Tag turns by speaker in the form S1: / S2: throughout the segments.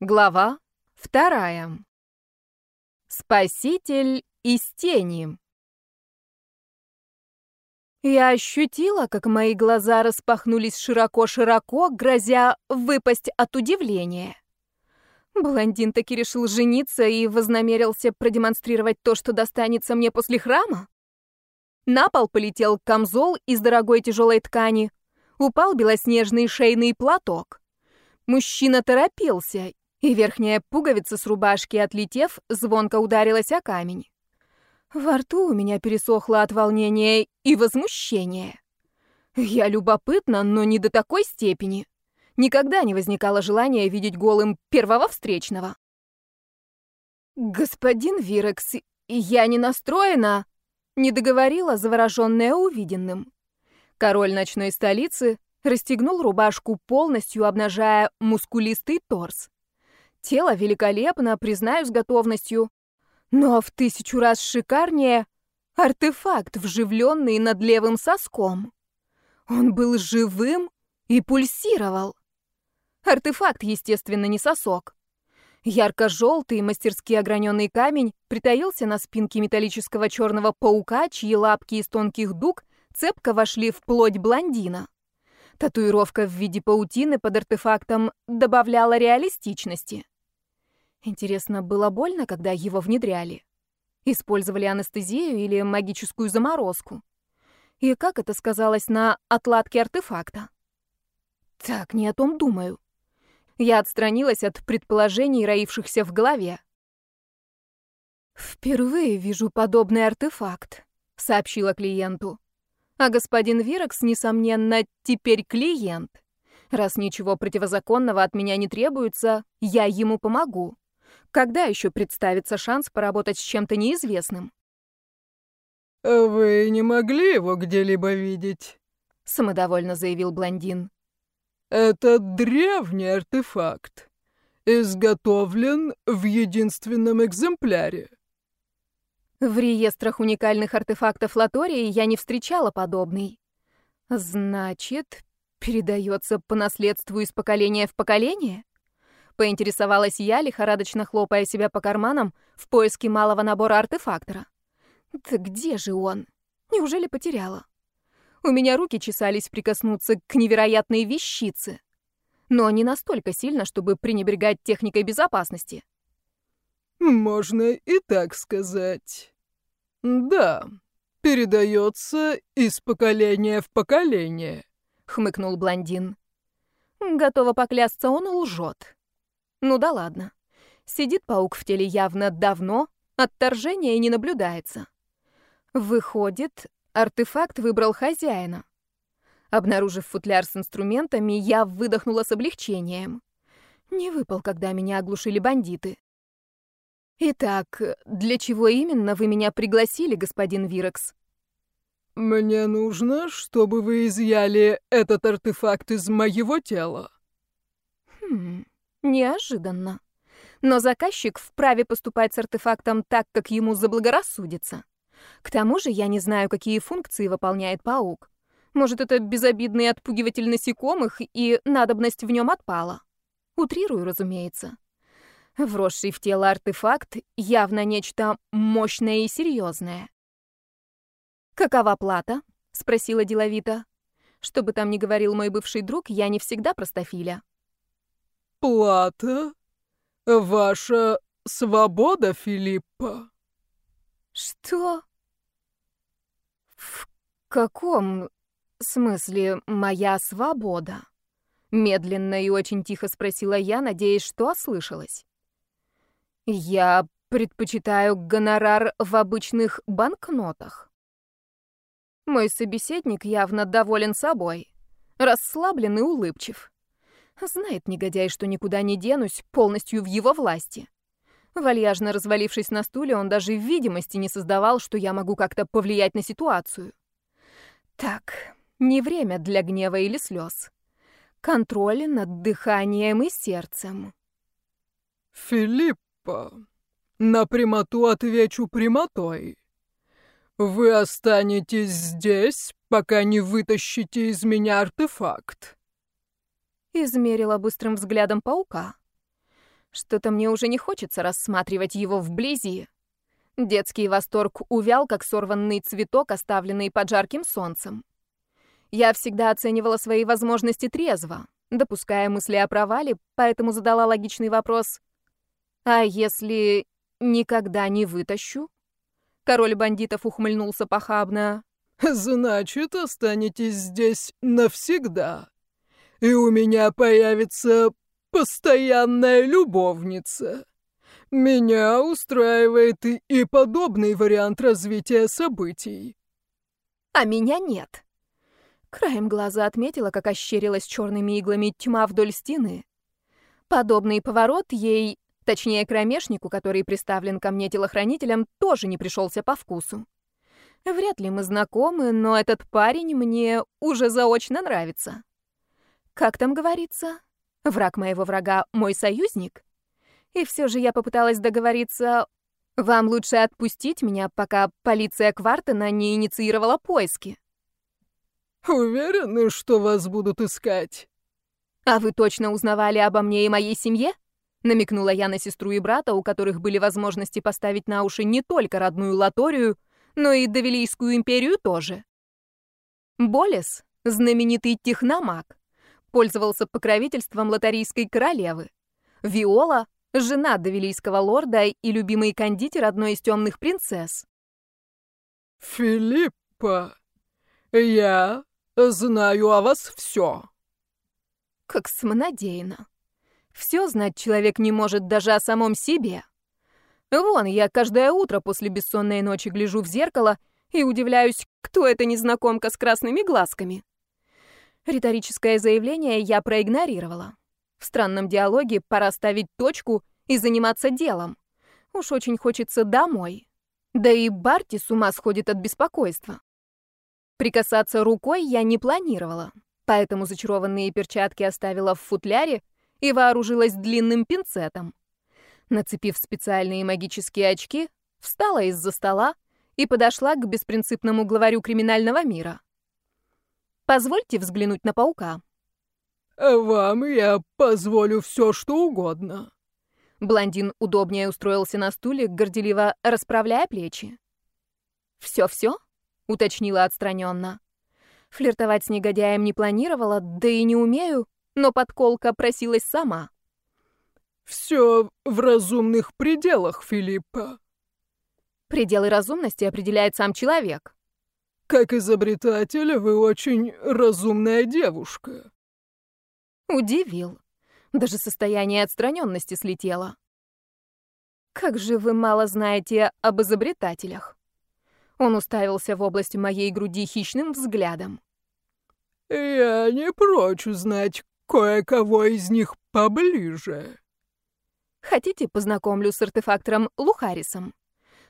S1: Глава вторая. Спаситель из тени. Я ощутила, как мои глаза распахнулись широко-широко, грозя выпасть от удивления. Блондин таки решил жениться и вознамерился продемонстрировать то, что достанется мне после храма? На пол полетел камзол из дорогой тяжелой ткани, упал белоснежный шейный платок. Мужчина торопился, и верхняя пуговица с рубашки, отлетев, звонко ударилась о камень. Во рту у меня пересохло от волнения и возмущения. Я любопытна, но не до такой степени. Никогда не возникало желания видеть голым первого встречного. «Господин Вирекс, я не настроена», — не договорила, завороженная увиденным. Король ночной столицы расстегнул рубашку полностью, обнажая мускулистый торс. Тело великолепно, признаю с готовностью. Но в тысячу раз шикарнее артефакт, вживленный над левым соском. Он был живым и пульсировал. Артефакт, естественно, не сосок. Ярко-желтый, мастерски ограненный камень притаился на спинке металлического черного паука, чьи лапки из тонких дуг цепко вошли в плоть блондина. Татуировка в виде паутины под артефактом добавляла реалистичности. Интересно, было больно, когда его внедряли? Использовали анестезию или магическую заморозку? И как это сказалось на отладке артефакта? Так, не о том думаю. Я отстранилась от предположений, роившихся в голове. «Впервые вижу подобный артефакт», — сообщила клиенту. А господин Вирекс, несомненно, теперь клиент. Раз ничего противозаконного от меня не требуется, я ему помогу. Когда еще представится шанс поработать с чем-то неизвестным?
S2: «Вы не могли его где-либо видеть?»
S1: — самодовольно заявил блондин.
S2: «Это древний артефакт, изготовлен в единственном экземпляре».
S1: В реестрах уникальных артефактов Латории я не встречала подобный. Значит, передается по наследству из поколения в поколение? Поинтересовалась я, лихорадочно хлопая себя по карманам в поиске малого набора артефактора. Да где же он? Неужели потеряла? У меня руки чесались прикоснуться к невероятной вещице. Но не настолько сильно, чтобы пренебрегать техникой безопасности.
S2: «Можно и так сказать. Да, передается из поколения в поколение», — хмыкнул блондин.
S1: Готова поклясться, он лжет. Ну да ладно. Сидит паук в теле явно давно, отторжения не наблюдается. Выходит, артефакт выбрал хозяина. Обнаружив футляр с инструментами, я выдохнула с облегчением. Не выпал, когда меня оглушили бандиты. Итак, для чего именно вы меня пригласили, господин Вирекс?
S2: Мне нужно, чтобы вы изъяли этот артефакт из моего тела.
S1: Хм. Неожиданно. Но заказчик вправе поступать с артефактом так, как ему заблагорассудится. К тому же я не знаю, какие функции выполняет паук. Может, это безобидный отпугиватель насекомых, и надобность в нем отпала. Утрирую, разумеется. Вросший в тело артефакт явно нечто мощное и серьезное. «Какова плата?» — спросила деловито. Что бы там ни говорил мой бывший друг, я не всегда простофиля.
S2: «Плата? Ваша свобода, Филиппа?»
S1: «Что?» «В каком смысле моя свобода?» Медленно и очень тихо спросила я, надеясь, что ослышалась. «Я предпочитаю гонорар в обычных банкнотах». Мой собеседник явно доволен собой, расслаблен и улыбчив. Знает негодяй, что никуда не денусь, полностью в его власти. Вальяжно развалившись на стуле, он даже видимости не создавал, что я могу как-то повлиять на ситуацию. Так, не время для гнева или слез. Контроль над дыханием и сердцем.
S2: «Филиппа, на прямоту отвечу прямотой. Вы останетесь здесь, пока не вытащите из меня артефакт.
S1: Измерила быстрым взглядом паука. Что-то мне уже не хочется рассматривать его вблизи. Детский восторг увял, как сорванный цветок, оставленный под жарким солнцем. Я всегда оценивала свои возможности трезво, допуская мысли о провале, поэтому задала логичный вопрос. «А если никогда не вытащу?» Король бандитов ухмыльнулся похабно.
S2: «Значит, останетесь здесь навсегда, и у меня появится постоянная любовница. Меня устраивает и, и подобный вариант развития событий».
S1: «А меня нет», Краем глаза отметила, как ощерилась черными иглами тьма вдоль стены. Подобный поворот ей, точнее кромешнику, который приставлен ко мне телохранителем, тоже не пришелся по вкусу. Вряд ли мы знакомы, но этот парень мне уже заочно нравится. Как там говорится? Враг моего врага — мой союзник? И все же я попыталась договориться... Вам лучше отпустить меня, пока полиция Квартена не инициировала поиски.
S2: «Уверены, что вас будут искать?»
S1: «А вы точно узнавали обо мне и моей семье?» Намекнула я на сестру и брата, у которых были возможности поставить на уши не только родную Латорию, но и Давилийскую империю тоже. Болес, знаменитый техномаг, пользовался покровительством лотарийской королевы. Виола — жена Давилийского лорда и любимый кондитер одной из темных принцесс.
S2: «Филиппа, я Знаю о вас все.
S1: Как самонадеянно. Все знать человек не может даже о самом себе. Вон, я каждое утро после бессонной ночи гляжу в зеркало и удивляюсь, кто эта незнакомка с красными глазками. Риторическое заявление я проигнорировала. В странном диалоге пора ставить точку и заниматься делом. Уж очень хочется домой. Да и Барти с ума сходит от беспокойства. Прикасаться рукой я не планировала, поэтому зачарованные перчатки оставила в футляре и вооружилась длинным пинцетом. Нацепив специальные магические очки, встала из-за стола и подошла к беспринципному главарю криминального мира. «Позвольте взглянуть на паука».
S2: «Вам я позволю все, что угодно».
S1: Блондин удобнее устроился на стуле, горделиво расправляя плечи. «Все-все?» — уточнила отстраненно. Флиртовать с негодяем не планировала, да и не умею, но подколка просилась сама.
S2: «Все в разумных пределах, Филиппа».
S1: Пределы разумности определяет сам человек.
S2: Как изобретатель, вы очень разумная девушка.
S1: Удивил. Даже состояние отстраненности слетело. Как же вы мало знаете об изобретателях. Он уставился в область моей груди хищным взглядом.
S2: «Я не прочь узнать кое-кого из них поближе».
S1: «Хотите, познакомлю с артефактором Лухарисом?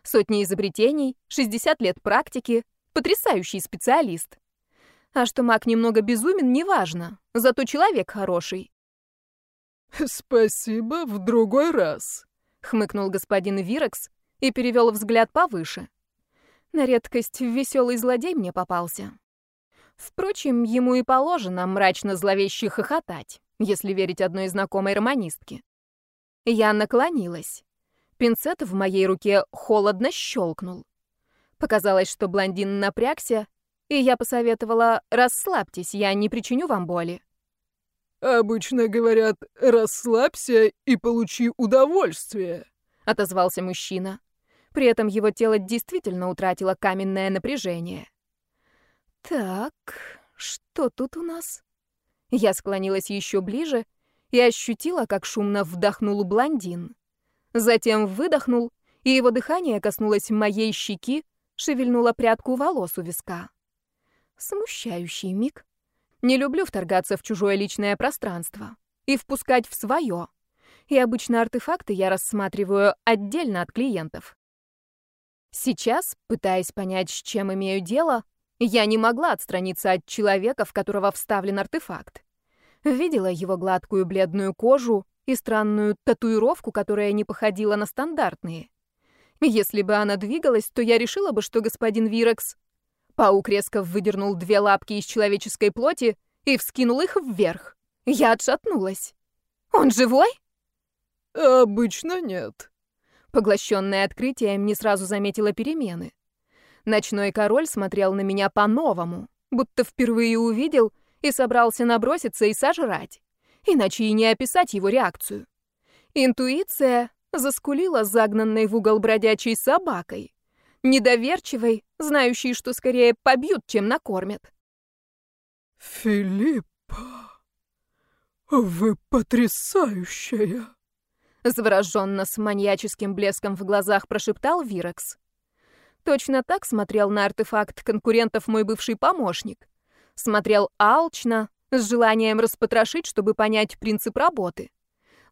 S1: Сотни изобретений, 60 лет практики, потрясающий специалист. А что маг немного безумен, неважно, зато человек хороший».
S2: «Спасибо, в другой раз», — хмыкнул господин Вирекс и перевел взгляд повыше.
S1: На редкость веселый злодей мне попался. Впрочем, ему и положено мрачно-зловеще хохотать, если верить одной знакомой романистке. Я наклонилась. Пинцет в моей руке холодно щелкнул. Показалось, что блондин напрягся, и я посоветовала «расслабьтесь, я не причиню вам боли».
S2: «Обычно говорят, расслабься и получи удовольствие», —
S1: отозвался мужчина. При этом его тело действительно утратило каменное напряжение. Так, что тут у нас? Я склонилась еще ближе и ощутила, как шумно вдохнул блондин. Затем выдохнул, и его дыхание коснулось моей щеки, шевельнуло прядку волос у виска. Смущающий миг. Не люблю вторгаться в чужое личное пространство и впускать в свое. И обычно артефакты я рассматриваю отдельно от клиентов. Сейчас, пытаясь понять, с чем имею дело, я не могла отстраниться от человека, в которого вставлен артефакт. Видела его гладкую бледную кожу и странную татуировку, которая не походила на стандартные. Если бы она двигалась, то я решила бы, что господин Вирекс... Паук резко выдернул две лапки из человеческой плоти и вскинул их вверх. Я отшатнулась. «Он живой?»
S2: Обычно нет.
S1: Поглощенная открытием, не сразу заметила перемены. Ночной король смотрел на меня по-новому, будто впервые увидел и собрался наброситься и сожрать. Иначе и не описать его реакцию. Интуиция заскулила загнанной в угол бродячей собакой. Недоверчивой, знающей, что скорее побьют, чем накормят.
S2: «Филиппа, вы потрясающая!»
S1: Завороженно с маньяческим блеском в глазах прошептал Вирекс. Точно так смотрел на артефакт конкурентов мой бывший помощник. Смотрел алчно, с желанием распотрошить, чтобы понять принцип работы.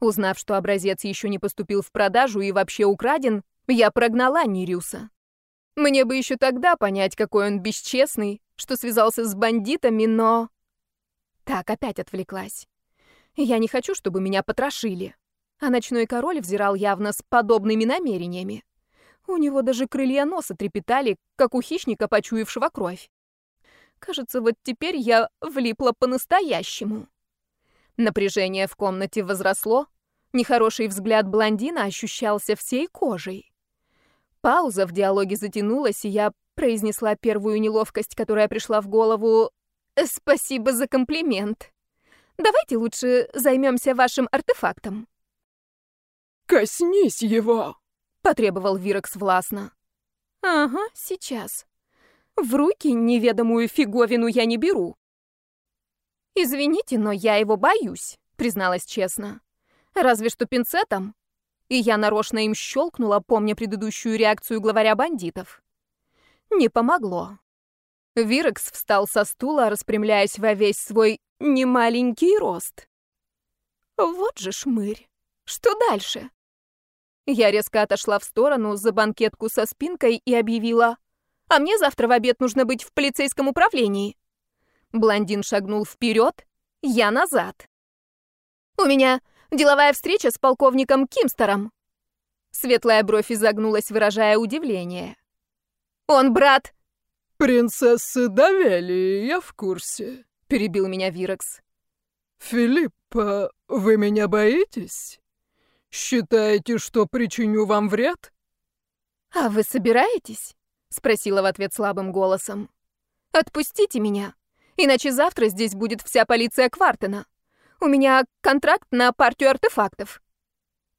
S1: Узнав, что образец еще не поступил в продажу и вообще украден, я прогнала Нириуса. Мне бы еще тогда понять, какой он бесчестный, что связался с бандитами, но... Так, опять отвлеклась. Я не хочу, чтобы меня потрошили. А ночной король взирал явно с подобными намерениями. У него даже крылья носа трепетали, как у хищника, почуявшего кровь. Кажется, вот теперь я влипла по-настоящему. Напряжение в комнате возросло, нехороший взгляд блондина ощущался всей кожей. Пауза в диалоге затянулась, и я произнесла первую неловкость, которая пришла в голову. «Спасибо за комплимент. Давайте лучше займемся вашим артефактом».
S2: «Коснись его!»
S1: — потребовал Вирекс властно. «Ага, сейчас. В руки неведомую фиговину я не беру». «Извините, но я его боюсь», — призналась честно. «Разве что пинцетом». И я нарочно им щелкнула, помня предыдущую реакцию главаря бандитов. Не помогло. Вирекс встал со стула, распрямляясь во весь свой немаленький рост. Вот же шмырь. Что дальше? Я резко отошла в сторону за банкетку со спинкой и объявила, «А мне завтра в обед нужно быть в полицейском управлении». Блондин шагнул вперед, я назад. «У меня деловая встреча с полковником Кимстером». Светлая бровь изогнулась, выражая удивление. «Он брат...»
S2: «Принцессы Давели, я в курсе», — перебил меня Вирекс. «Филиппа, вы меня боитесь? Считаете, что причиню вам вред?»
S1: «А вы собираетесь?» — спросила в ответ слабым голосом. «Отпустите меня, иначе завтра здесь будет вся полиция Квартена. У меня контракт на партию артефактов».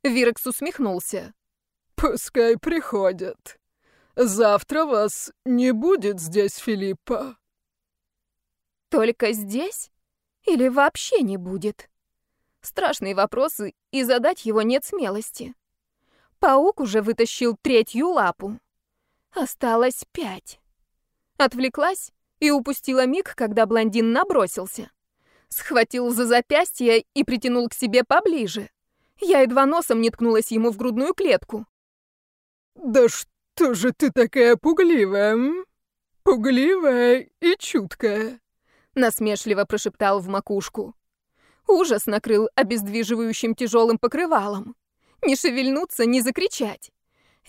S1: Вирекс усмехнулся.
S2: «Пускай приходят. Завтра вас не будет здесь, Филиппа».
S1: «Только здесь? Или вообще не будет?» Страшные вопросы, и задать его нет смелости. Паук уже вытащил третью лапу. Осталось пять. Отвлеклась и упустила миг, когда блондин набросился. Схватил за запястье и притянул к себе поближе. Я едва носом не ткнулась ему в грудную клетку.
S2: «Да что же ты такая пугливая, м? Пугливая и чуткая?»
S1: Насмешливо прошептал в макушку. Ужас накрыл обездвиживающим тяжелым покрывалом. Не шевельнуться, не закричать.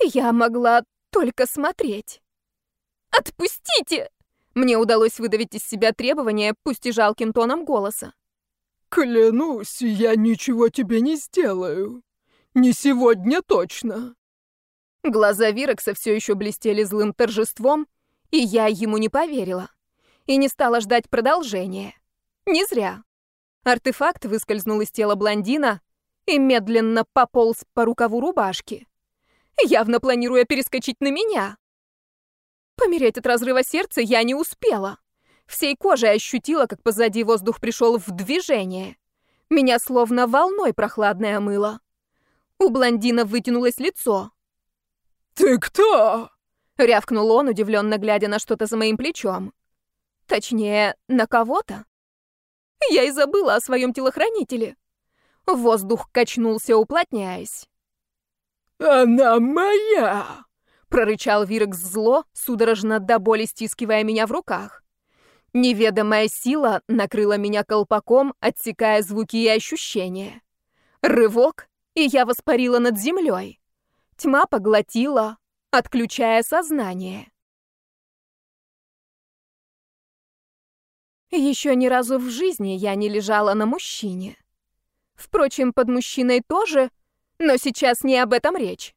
S1: Я могла только смотреть. «Отпустите!» Мне удалось выдавить из себя требования, пусть и жалким тоном голоса.
S2: «Клянусь, я ничего тебе не сделаю. Не сегодня точно».
S1: Глаза Вирекса все еще блестели злым торжеством, и я ему не поверила. И не стала ждать продолжения. Не зря. Артефакт выскользнул из тела блондина и медленно пополз по рукаву рубашки, явно планируя перескочить на меня. Помереть от разрыва сердца я не успела. Всей кожей ощутила, как позади воздух пришел в движение. Меня словно волной прохладное омыло. У блондина вытянулось лицо.
S2: «Ты кто?»
S1: — рявкнул он, удивленно глядя на что-то за моим плечом. Точнее, на кого-то. Я и забыла о своем телохранителе. Воздух качнулся, уплотняясь.
S2: «Она моя!»
S1: — прорычал Вирекс зло, судорожно до боли стискивая меня в руках. Неведомая сила накрыла меня колпаком, отсекая звуки и ощущения. Рывок, и я воспарила над землей. Тьма поглотила, отключая сознание. Еще ни разу в жизни я не лежала на мужчине. Впрочем, под мужчиной тоже, Но сейчас не об этом речь.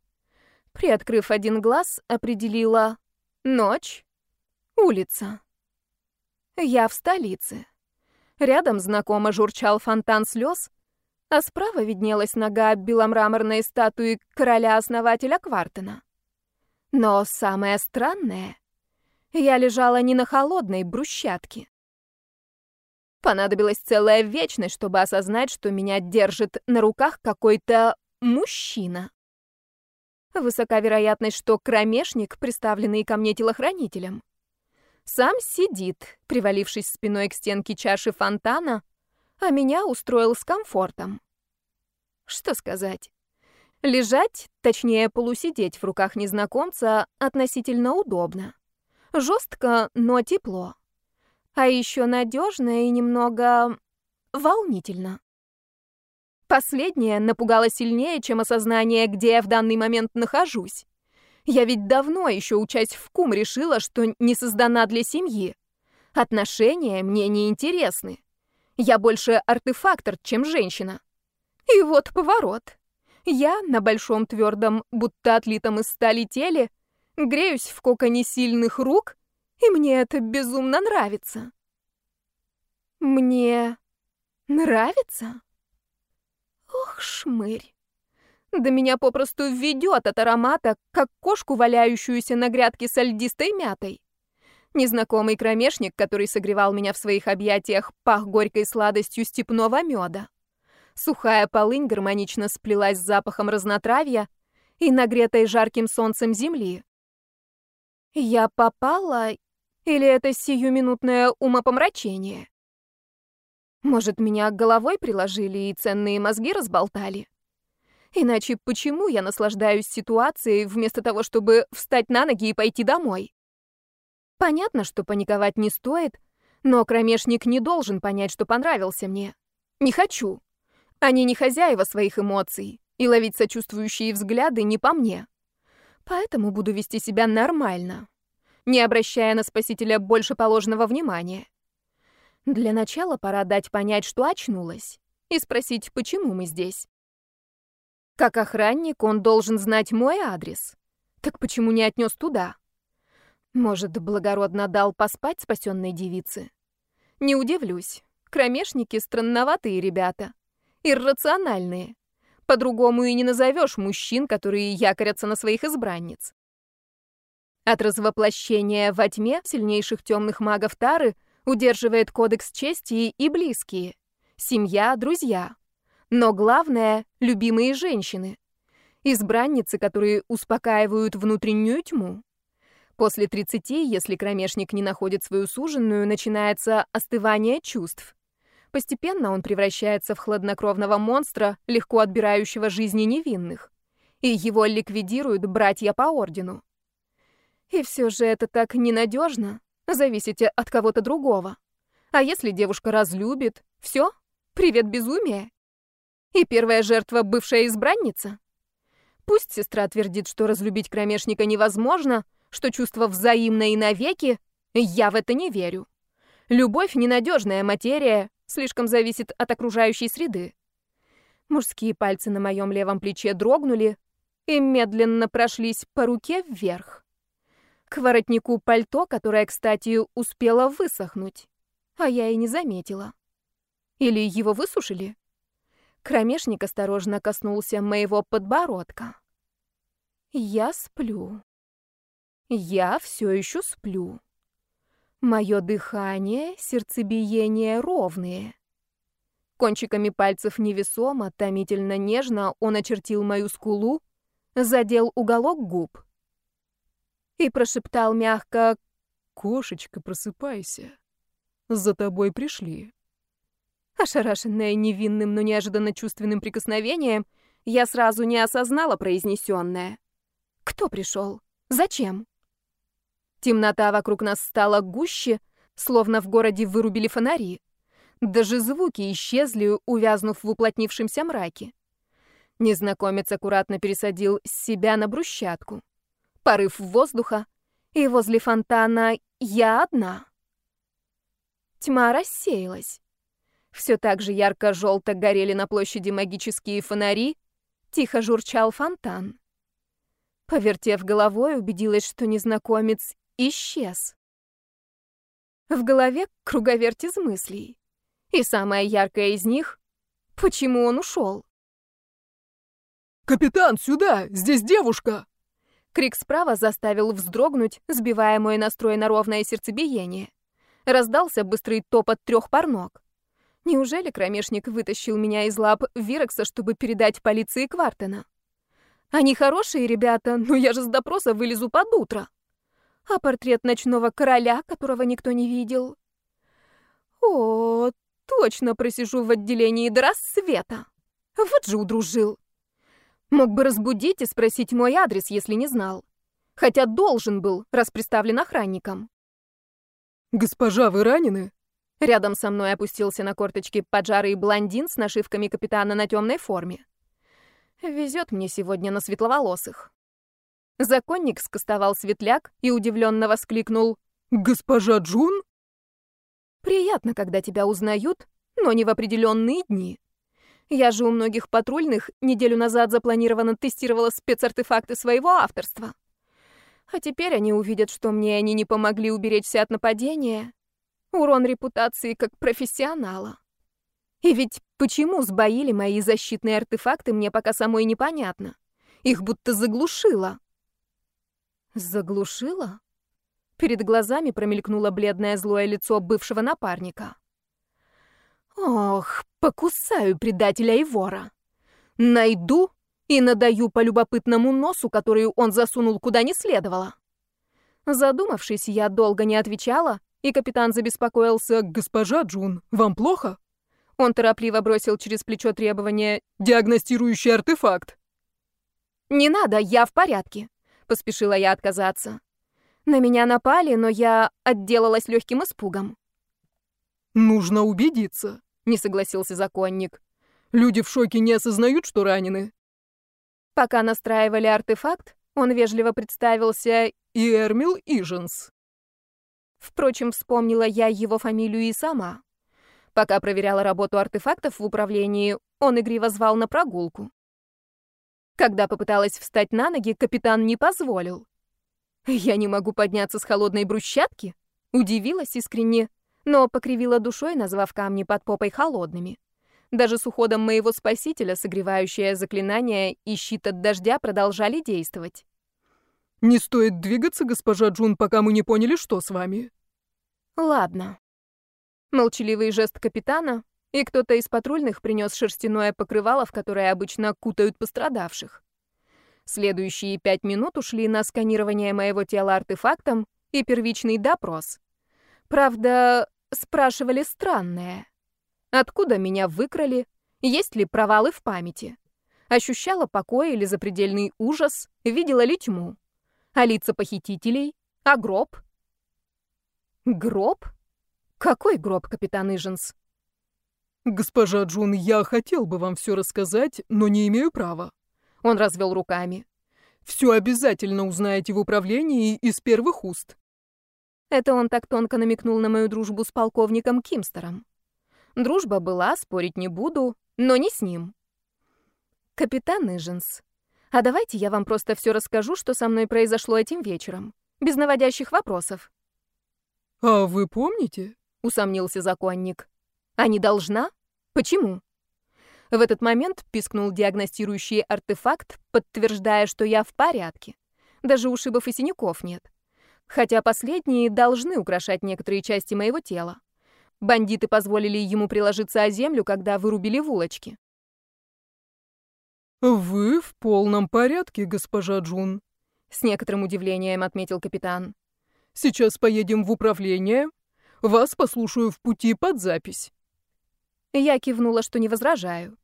S1: Приоткрыв один глаз, определила ночь, улица. Я в столице. Рядом знакомо журчал фонтан слез, а справа виднелась нога беломраморной статуи короля-основателя Квартена. Но самое странное, я лежала не на холодной брусчатке. Понадобилась целая вечность, чтобы осознать, что меня держит на руках какой-то мужчина. Высока вероятность, что кромешник, приставленный ко мне телохранителем. Сам сидит, привалившись спиной к стенке чаши фонтана, а меня устроил с комфортом. Что сказать? Лежать, точнее полусидеть в руках незнакомца относительно удобно. Жестко, но тепло. А еще надежно и немного волнительно. Последнее напугало сильнее, чем осознание, где я в данный момент нахожусь. Я ведь давно, еще учась в кум, решила, что не создана для семьи. Отношения мне не интересны. Я больше артефактор, чем женщина. И вот поворот. Я на большом твердом, будто отлитом из стали теле, греюсь в коконе сильных рук, и мне это безумно нравится. Мне нравится? Ох, шмырь. Да меня попросту ведет от аромата, как кошку, валяющуюся на грядке с льдистой мятой. Незнакомый кромешник, который согревал меня в своих объятиях, пах горькой сладостью степного меда. Сухая полынь гармонично сплелась с запахом разнотравья и нагретой жарким солнцем земли. Я попала, или это сиюминутное умопомрачение? Может, меня головой приложили и ценные мозги разболтали? Иначе почему я наслаждаюсь ситуацией вместо того, чтобы встать на ноги и пойти домой? Понятно, что паниковать не стоит, но кромешник не должен понять, что понравился мне. Не хочу. Они не хозяева своих эмоций, и ловить сочувствующие взгляды не по мне. Поэтому буду вести себя нормально, не обращая на спасителя больше положенного внимания. Для начала пора дать понять, что очнулась, и спросить, почему мы здесь. Как охранник он должен знать мой адрес. Так почему не отнес туда? Может, благородно дал поспать спасенной девице? Не удивлюсь. Кромешники — странноватые ребята. Иррациональные. По-другому и не назовешь мужчин, которые якорятся на своих избранниц. От развоплощения во тьме сильнейших темных магов Тары удерживает кодекс чести и близкие. Семья, друзья. Но главное — любимые женщины. Избранницы, которые успокаивают внутреннюю тьму. После 30, если кромешник не находит свою суженную, начинается остывание чувств. Постепенно он превращается в хладнокровного монстра, легко отбирающего жизни невинных. И его ликвидируют братья по ордену. И все же это так ненадежно, зависите от кого-то другого. А если девушка разлюбит, все, привет безумие. И первая жертва — бывшая избранница? Пусть сестра твердит, что разлюбить кромешника невозможно, что чувство взаимно и навеки, я в это не верю. Любовь — ненадежная материя, слишком зависит от окружающей среды. Мужские пальцы на моем левом плече дрогнули и медленно прошлись по руке вверх. К воротнику пальто, которое, кстати, успело высохнуть, а я и не заметила. Или его высушили? Кромешник осторожно коснулся моего подбородка. Я сплю. Я все еще сплю. Мое дыхание, сердцебиение ровные. Кончиками пальцев невесомо, томительно нежно он очертил мою скулу, задел уголок губ и прошептал мягко «Кошечка, просыпайся. За тобой пришли». Ошарашенная невинным, но неожиданно чувственным прикосновением, я сразу не осознала произнесенное. Кто пришел? Зачем? Темнота вокруг нас стала гуще, словно в городе вырубили фонари. Даже звуки исчезли, увязнув в уплотнившемся мраке. Незнакомец аккуратно пересадил себя на брусчатку. Порыв воздуха, и возле фонтана я одна. Тьма рассеялась. Все так же ярко-желто горели на площади магические фонари, тихо журчал фонтан. Повертев головой, убедилась, что незнакомец исчез. В голове круговерть из мыслей. И самая яркая из них — почему он ушел?
S2: «Капитан, сюда! Здесь девушка!»
S1: Крик справа заставил вздрогнуть, сбивая мой настрой на ровное сердцебиение. Раздался быстрый топот трех пар ног. Неужели кромешник вытащил меня из лап Вирекса, чтобы передать полиции Квартена? Они хорошие ребята, но я же с допроса вылезу под утро. А портрет ночного короля, которого никто не видел? О, точно просижу в отделении до рассвета. Вот же удружил. Мог бы разбудить и спросить мой адрес, если не знал. Хотя должен был, раз представлен охранником.
S2: «Госпожа, вы ранены?»
S1: Рядом со мной опустился на корточки поджарый блондин с нашивками капитана на темной форме. Везет мне сегодня на светловолосых. Законник скостовал светляк и удивленно воскликнул.
S2: «Госпожа Джун?»
S1: «Приятно, когда тебя узнают, но не в определенные дни. Я же у многих патрульных неделю назад запланированно тестировала спецартефакты своего авторства. А теперь они увидят, что мне они не помогли уберечься от нападения. Урон репутации как профессионала. И ведь почему сбоили мои защитные артефакты, мне пока самой непонятно. Их будто заглушило. Заглушило? Перед глазами промелькнуло бледное злое лицо бывшего напарника. Ох, покусаю предателя и вора. Найду и надаю по любопытному носу, который он засунул куда не следовало. Задумавшись, я долго не отвечала, и капитан забеспокоился.
S2: «Госпожа Джун, вам плохо?»
S1: Он торопливо бросил через плечо требование
S2: «Диагностирующий артефакт».
S1: «Не надо, я в порядке», — поспешила я отказаться. На меня напали, но я отделалась легким испугом.
S2: «Нужно убедиться», — не согласился законник. «Люди в шоке не осознают, что ранены».
S1: Пока настраивали артефакт, он вежливо представился
S2: Иэрмил Иженс.
S1: Впрочем, вспомнила я его фамилию и сама. Пока проверяла работу артефактов в управлении, он игриво звал на прогулку. Когда попыталась встать на ноги, капитан не позволил. Я не могу подняться с холодной брусчатки? Удивилась искренне, но покривила душой, назвав камни под попой холодными. Даже с уходом моего спасителя согревающее заклинание и щит от дождя продолжали действовать.
S2: «Не стоит двигаться, госпожа Джун, пока мы не поняли, что с вами».
S1: «Ладно». Молчаливый жест капитана, и кто-то из патрульных принес шерстяное покрывало, в которое обычно кутают пострадавших. Следующие пять минут ушли на сканирование моего тела артефактом и первичный допрос. Правда, спрашивали странное. Откуда меня выкрали? Есть ли провалы в памяти? Ощущала покой или запредельный ужас? Видела ли тьму? А лица похитителей? А гроб? Гроб? Какой гроб, капитан Иженс?
S2: Госпожа Джун, я хотел бы вам все рассказать, но не имею права.
S1: Он развел руками.
S2: Все обязательно узнаете в управлении из первых уст.
S1: Это он так тонко намекнул на мою дружбу с полковником Кимстером. Дружба была, спорить не буду, но не с ним. Капитан Иженс, а давайте я вам просто все расскажу, что со мной произошло этим вечером, без наводящих вопросов.
S2: А вы помните?
S1: усомнился законник. А не должна? Почему? В этот момент пискнул диагностирующий артефакт, подтверждая, что я в порядке. Даже ушибов и синяков нет. Хотя последние должны украшать некоторые части моего тела. Бандиты позволили ему приложиться о землю, когда вырубили вулочки.
S2: «Вы в полном порядке, госпожа Джун», —
S1: с некоторым удивлением отметил капитан.
S2: «Сейчас поедем в управление. Вас послушаю в пути под запись».
S1: Я кивнула, что не возражаю.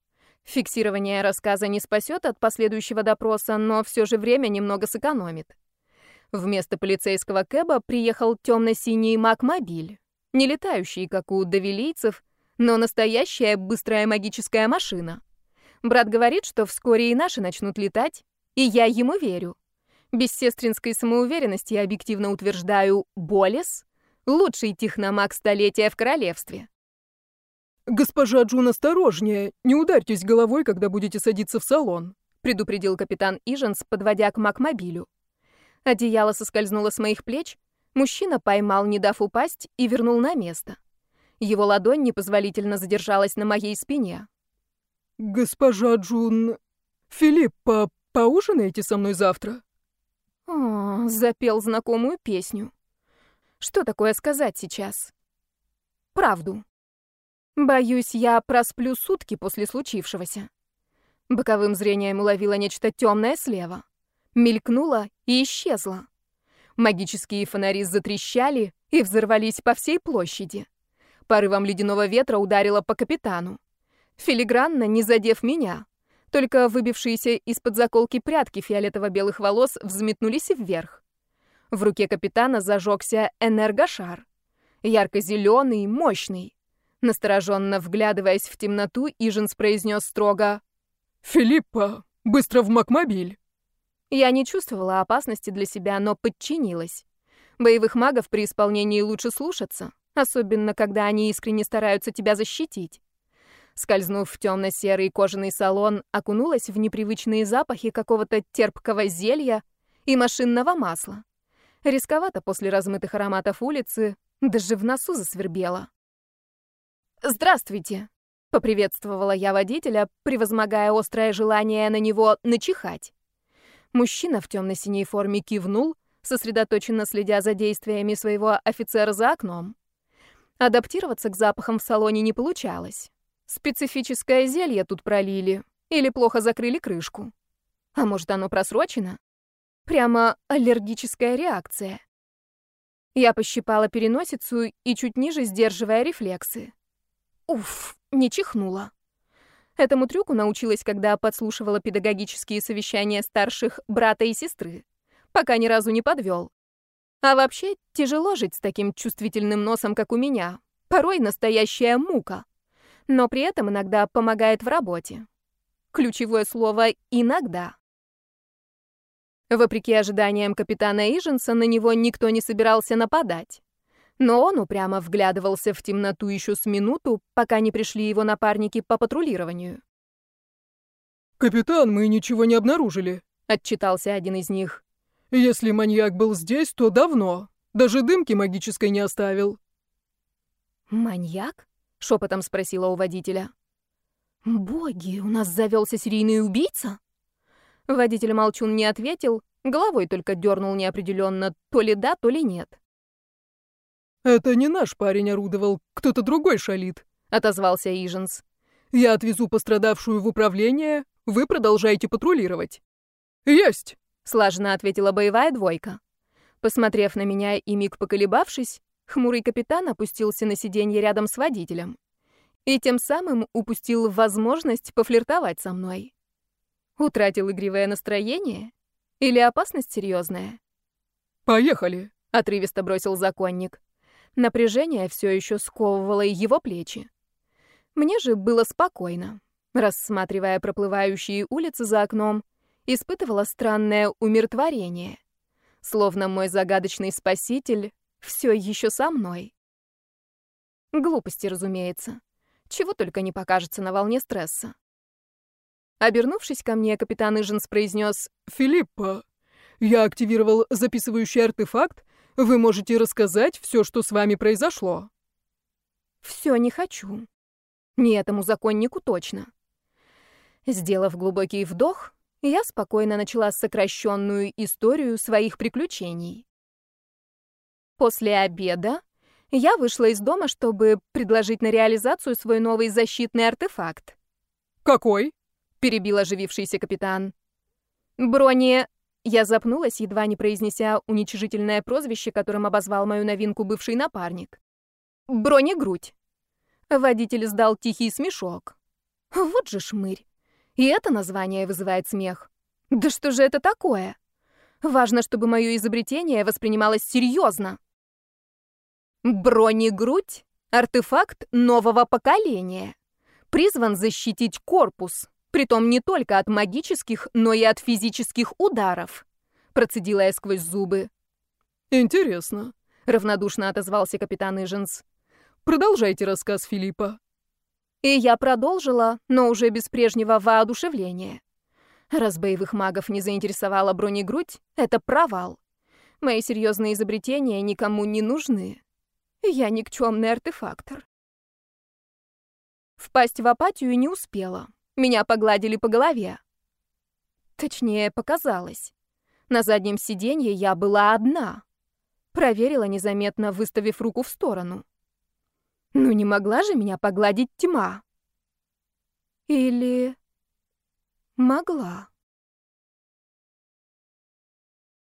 S1: Фиксирование рассказа не спасет от последующего допроса, но все же время немного сэкономит. Вместо полицейского кэба приехал темно-синий Макмобиль. Не летающий, как у довелийцев, но настоящая быстрая магическая машина. Брат говорит, что вскоре и наши начнут летать, и я ему верю. Без сестринской самоуверенности объективно утверждаю, Болес — лучший техномаг столетия в королевстве.
S2: «Госпожа Джун, осторожнее! Не ударьтесь головой, когда будете садиться в салон», —
S1: предупредил капитан Иженс, подводя к Макмобилю. Одеяло соскользнуло с моих плеч, мужчина поймал, не дав упасть, и вернул на место. Его ладонь непозволительно задержалась на моей спине.
S2: «Госпожа Джун... Филиппа, поужинаете со мной завтра?»
S1: О, запел знакомую песню. Что такое сказать сейчас? Правду. Боюсь, я просплю сутки после случившегося. Боковым зрением уловила нечто темное слева. Мелькнуло и исчезло. Магические фонари затрещали и взорвались по всей площади. Порывом ледяного ветра ударило по капитану. Филигранно, не задев меня. Только выбившиеся из-под заколки прядки фиолетово-белых волос взметнулись вверх. В руке капитана зажегся энергошар. Ярко-зеленый, мощный. Настороженно вглядываясь в темноту, Иженс произнес строго
S2: «Филиппа, быстро в Макмобиль!»
S1: Я не чувствовала опасности для себя, но подчинилась. Боевых магов при исполнении лучше слушаться, особенно когда они искренне стараются тебя защитить. Скользнув в темно-серый кожаный салон, окунулась в непривычные запахи какого-то терпкого зелья и машинного масла. Рисковато после размытых ароматов улицы, даже в носу засвербело. «Здравствуйте!» Поприветствовала я водителя, превозмогая острое желание на него начихать. Мужчина в темно-синей форме кивнул, сосредоточенно следя за действиями своего офицера за окном. Адаптироваться к запахам в салоне не получалось. Специфическое зелье тут пролили или плохо закрыли крышку. А может, оно просрочено? Прямо аллергическая реакция. Я пощипала переносицу и чуть ниже сдерживая рефлексы. Уф, не чихнула. Этому трюку научилась, когда подслушивала педагогические совещания старших брата и сестры, пока ни разу не подвел. А вообще, тяжело жить с таким чувствительным носом, как у меня. Порой настоящая мука. Но при этом иногда помогает в работе. Ключевое слово «иногда». Вопреки ожиданиям капитана Иженса, на него никто не собирался нападать. Но он упрямо вглядывался в темноту еще с минуту, пока не пришли его напарники по патрулированию.
S2: «Капитан, мы ничего не обнаружили», —
S1: отчитался один из них.
S2: «Если маньяк был здесь, то давно. Даже дымки магической не оставил».
S1: «Маньяк?» — шепотом спросила у водителя. «Боги, у нас завелся серийный убийца?» Водитель Молчун не ответил, головой только дернул неопределенно, то ли да, то ли нет.
S2: «Это не наш парень орудовал, кто-то другой шалит», — отозвался Иженс. «Я отвезу пострадавшую в управление, вы продолжаете патрулировать». «Есть!» — слаженно ответила боевая двойка. Посмотрев на меня и миг поколебавшись, хмурый капитан опустился на сиденье рядом с водителем и тем самым упустил возможность пофлиртовать со мной. Утратил игривое настроение? Или опасность серьезная? «Поехали!»
S1: — отрывисто бросил законник. Напряжение все еще сковывало его плечи. Мне же было спокойно. Рассматривая проплывающие улицы за окном, испытывала странное умиротворение. Словно мой загадочный спаситель все еще со мной. Глупости, разумеется. Чего только не покажется на волне стресса. Обернувшись ко мне, капитан Иженс произнес
S2: «Филиппа, я активировал записывающий артефакт вы можете рассказать все, что с вами произошло.
S1: Все не хочу. Не этому законнику точно. Сделав глубокий вдох, я спокойно начала сокращенную историю своих приключений. После обеда я вышла из дома, чтобы предложить на реализацию свой новый защитный артефакт.
S2: «Какой?»
S1: — перебил оживившийся капитан. «Брони я запнулась, едва не произнеся уничижительное прозвище, которым обозвал мою новинку бывший напарник. Бронегрудь. Водитель сдал тихий смешок. Вот же шмырь. И это название вызывает смех. Да что же это такое? Важно, чтобы мое изобретение воспринималось серьезно. Бронегрудь — артефакт нового поколения. Призван защитить корпус, Притом не только от магических, но и от физических ударов. Процедила я сквозь зубы.
S2: «Интересно», —
S1: равнодушно отозвался капитан Иженс.
S2: «Продолжайте рассказ Филиппа».
S1: И я продолжила, но уже без прежнего воодушевления. Раз боевых магов не заинтересовала бронегрудь, это провал. Мои серьезные изобретения никому не нужны. Я никчемный артефактор. Впасть в апатию не успела. Меня погладили по голове. Точнее, показалось. На заднем сиденье я была одна. Проверила незаметно, выставив руку в сторону. Ну не могла же меня погладить тьма. Или могла.